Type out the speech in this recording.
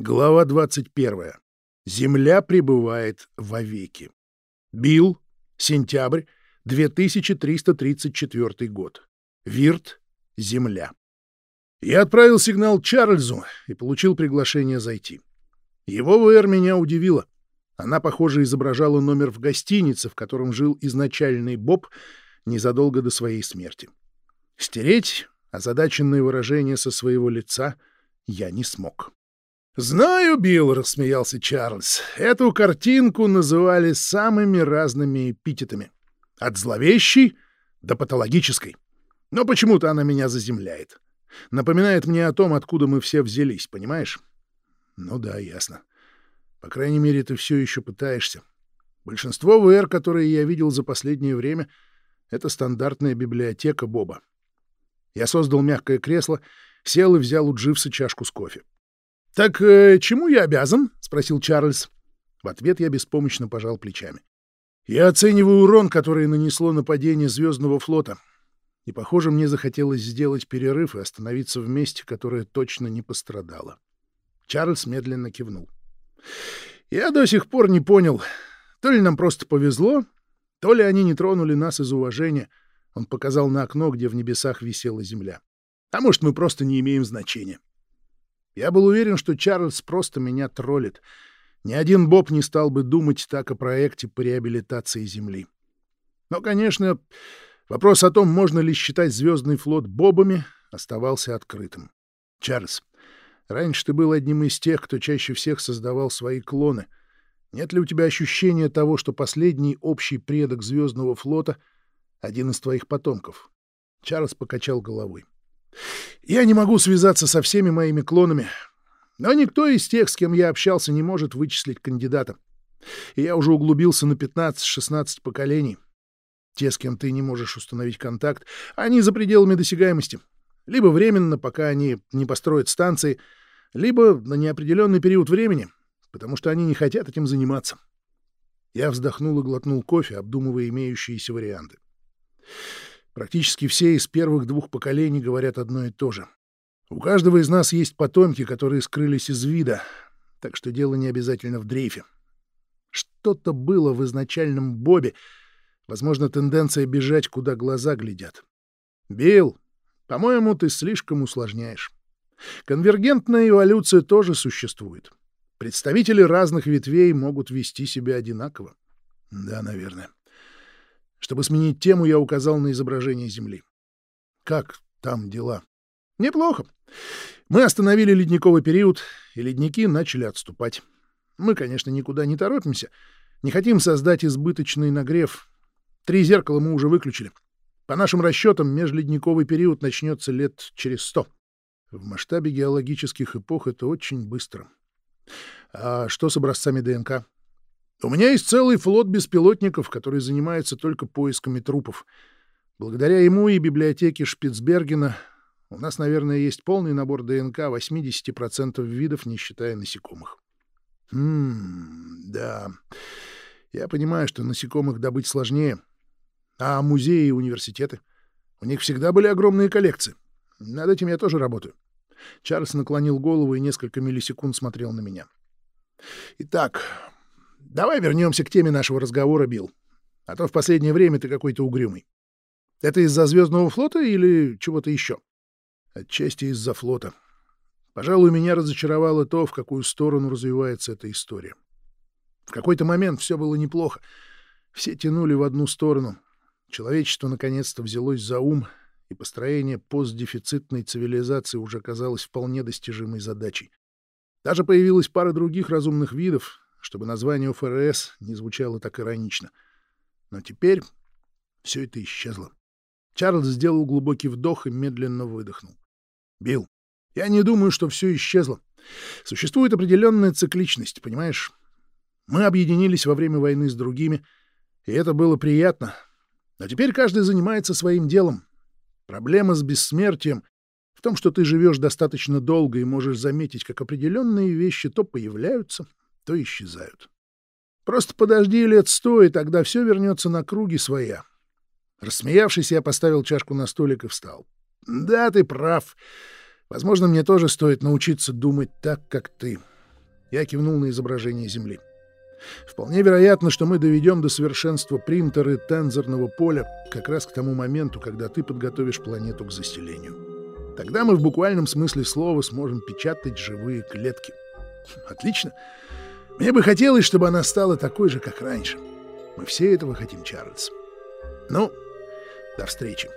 Глава 21. Земля пребывает вовеки. Билл, сентябрь, 2334 год. Вирт, Земля. Я отправил сигнал Чарльзу и получил приглашение зайти. Его ВР меня удивило. Она, похоже, изображала номер в гостинице, в котором жил изначальный Боб незадолго до своей смерти. Стереть озадаченное выражение со своего лица я не смог. «Знаю, Билл», — рассмеялся Чарльз, — «эту картинку называли самыми разными эпитетами. От зловещей до патологической. Но почему-то она меня заземляет. Напоминает мне о том, откуда мы все взялись, понимаешь?» «Ну да, ясно. По крайней мере, ты все еще пытаешься. Большинство ВР, которые я видел за последнее время, — это стандартная библиотека Боба. Я создал мягкое кресло, сел и взял у Дживса чашку с кофе. «Так э, чему я обязан?» — спросил Чарльз. В ответ я беспомощно пожал плечами. «Я оцениваю урон, который нанесло нападение Звездного флота. И, похоже, мне захотелось сделать перерыв и остановиться в месте, которое точно не пострадало». Чарльз медленно кивнул. «Я до сих пор не понял, то ли нам просто повезло, то ли они не тронули нас из уважения». Он показал на окно, где в небесах висела земля. «А может, мы просто не имеем значения». Я был уверен, что Чарльз просто меня троллит. Ни один Боб не стал бы думать так о проекте по реабилитации Земли. Но, конечно, вопрос о том, можно ли считать Звездный флот Бобами, оставался открытым. Чарльз, раньше ты был одним из тех, кто чаще всех создавал свои клоны. Нет ли у тебя ощущения того, что последний общий предок Звездного флота — один из твоих потомков? Чарльз покачал головой. — я не могу связаться со всеми моими клонами, но никто из тех, с кем я общался, не может вычислить кандидата. И я уже углубился на 15-16 поколений. Те, с кем ты не можешь установить контакт, они за пределами досягаемости. Либо временно, пока они не построят станции, либо на неопределенный период времени, потому что они не хотят этим заниматься. Я вздохнул и глотнул кофе, обдумывая имеющиеся варианты. Практически все из первых двух поколений говорят одно и то же. У каждого из нас есть потомки, которые скрылись из вида, так что дело не обязательно в дрейфе. Что-то было в изначальном Бобе, возможно, тенденция бежать, куда глаза глядят. Билл, по-моему, ты слишком усложняешь. Конвергентная эволюция тоже существует. Представители разных ветвей могут вести себя одинаково. Да, наверное. Чтобы сменить тему, я указал на изображение Земли. Как там дела? Неплохо. Мы остановили ледниковый период, и ледники начали отступать. Мы, конечно, никуда не торопимся. Не хотим создать избыточный нагрев. Три зеркала мы уже выключили. По нашим расчетам, межледниковый период начнется лет через сто. В масштабе геологических эпох это очень быстро. А что с образцами ДНК? У меня есть целый флот беспилотников, который занимается только поисками трупов. Благодаря ему и библиотеке Шпицбергена у нас, наверное, есть полный набор ДНК 80% видов, не считая насекомых. Хм, да. Я понимаю, что насекомых добыть сложнее. А музеи и университеты? У них всегда были огромные коллекции. Над этим я тоже работаю. Чарльз наклонил голову и несколько миллисекунд смотрел на меня. Итак, Давай вернемся к теме нашего разговора, Билл. А то в последнее время ты какой-то угрюмый. Это из-за Звездного флота или чего-то еще? Отчасти из-за флота. Пожалуй, меня разочаровало то, в какую сторону развивается эта история. В какой-то момент все было неплохо. Все тянули в одну сторону. Человечество наконец-то взялось за ум, и построение постдефицитной цивилизации уже казалось вполне достижимой задачей. Даже появилась пара других разумных видов, чтобы название ФРС не звучало так иронично. Но теперь все это исчезло. Чарльз сделал глубокий вдох и медленно выдохнул. «Билл, я не думаю, что все исчезло. Существует определенная цикличность, понимаешь? Мы объединились во время войны с другими, и это было приятно. Но теперь каждый занимается своим делом. Проблема с бессмертием в том, что ты живешь достаточно долго и можешь заметить, как определенные вещи то появляются, то исчезают. Просто подожди лет сто, и тогда все вернется на круги своя. Рассмеявшись, я поставил чашку на столик и встал. Да, ты прав. Возможно, мне тоже стоит научиться думать так, как ты. Я кивнул на изображение Земли. Вполне вероятно, что мы доведем до совершенства принтеры тензорного поля как раз к тому моменту, когда ты подготовишь планету к заселению. Тогда мы в буквальном смысле слова сможем печатать живые клетки. Отлично. Мне бы хотелось, чтобы она стала такой же, как раньше. Мы все этого хотим, Чарльз. Ну, до встречи.